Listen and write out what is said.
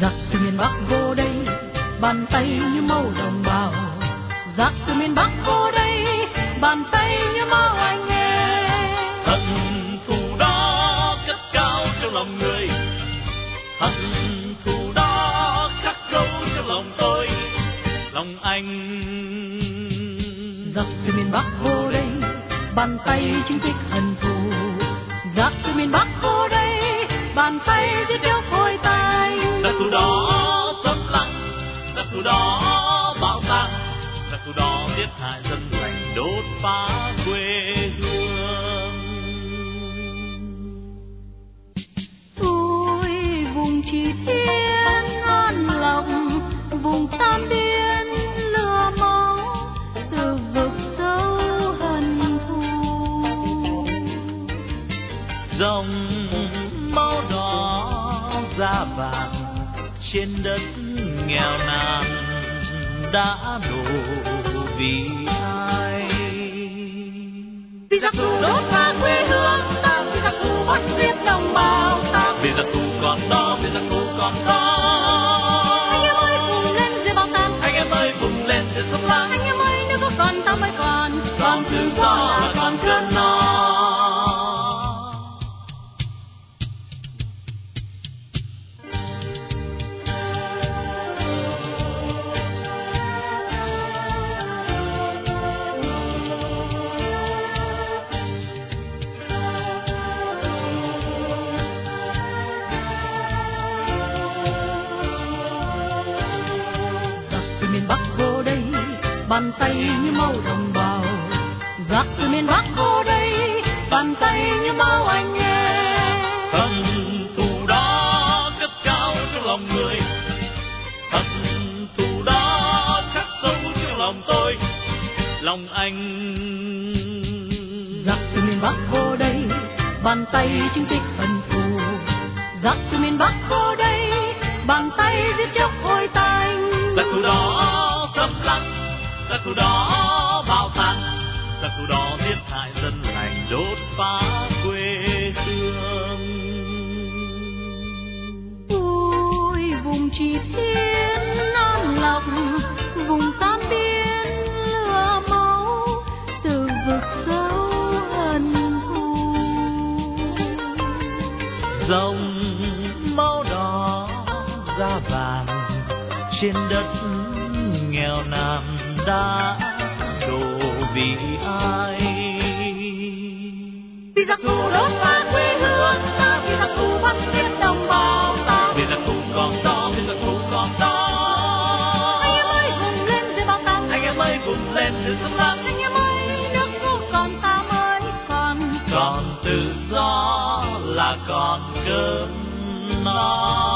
giặc từ miền bắc vô đây bàn tay như màu đồng bào. Giặc từ miền bắc vô đây bàn tay như màu anh em. Hận thù đó cất cao trong lòng người. Hận thù đó khắc sâu trong lòng tôi. Lòng anh giặc từ miền bắc vô đây bàn tay chứng tích hận thù. Giặc từ miền bắc vô đây bàn tay giết chóc đó xâm lăng giặc thù đó bạo tạc giặc thù đó giết hại dân lành đốt phá quê hương. Tôi vùng chỉ thiên an lòng vùng tam biên lửa máu từ vực sâu hận thù. Dòng máu đỏ da vàng trên đất nghèo nàn đã đổ vì ai? Vì giặc thù đốt phá quê hương ta vì giặc thù bắt giết đồng bào ta vì giặc thù còn đó vì giặc thù còn đó. Anh em ơi cùng lên dưới bao tang anh em ơi vùng lên để sống lắng anh em ơi nếu có còn ta mới còn còn tự do bàn tay như màu đồng bào. Giặc từ miền bắc vô đây bàn tay như bao anh em. Hận thù đó cất cao trong lòng người. Hận thù đó khắc sâu trong lòng tôi. Lòng anh giặc từ miền bắc vô đây bàn tay chứng tích hận thù. Giặc từ miền bắc vô đây bàn tay giết chóc khôi tanh. Giặc thù đó giặc thù đó bạo tạc giặc thù đó giết hại dân lành đốt phá quê hương. Ôi vùng chỉ thiên an lộc vùng tam biên lửa máu từ vực sâu hận thù. Dòng máu đỏ da vàng trên đất nghèo nàn đã đổ vì ai? Vì giặc thù đốt phá quê hương ta vì giặc thù bắt giết đồng bào ta. Vì giặc thù còn đó vì giặc thù còn đó anh em ơi vùng lên dưới bao tang anh em ơi vùng lên từ sông lắng anh em ơi nước vô còn ta mới còn. Còn tự do là còn cơm no